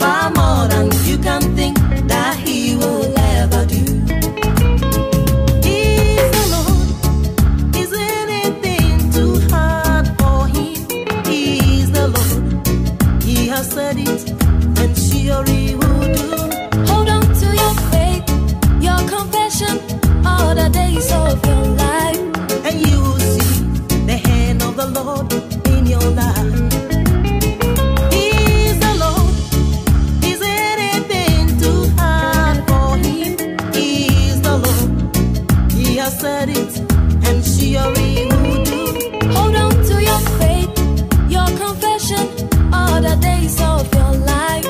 far more than you can think that he will ever do. He's. Is anything too hard for him? He's the Lord. He has said it, and sure will do. Said it, and surely will do. Hold on to your faith, your confession, all the days of your life.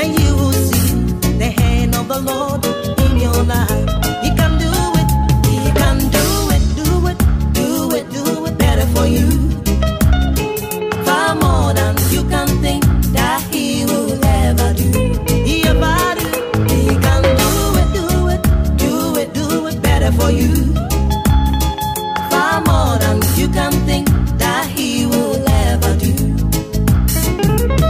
And you will see the hand of the Lord in your life. He can do it, He can do it, do it, do it, do it better for you. Far more than you can think that He will ever do. He ever do. He can do it, do it, do it, do it better for you. More than you can think that He will ever do.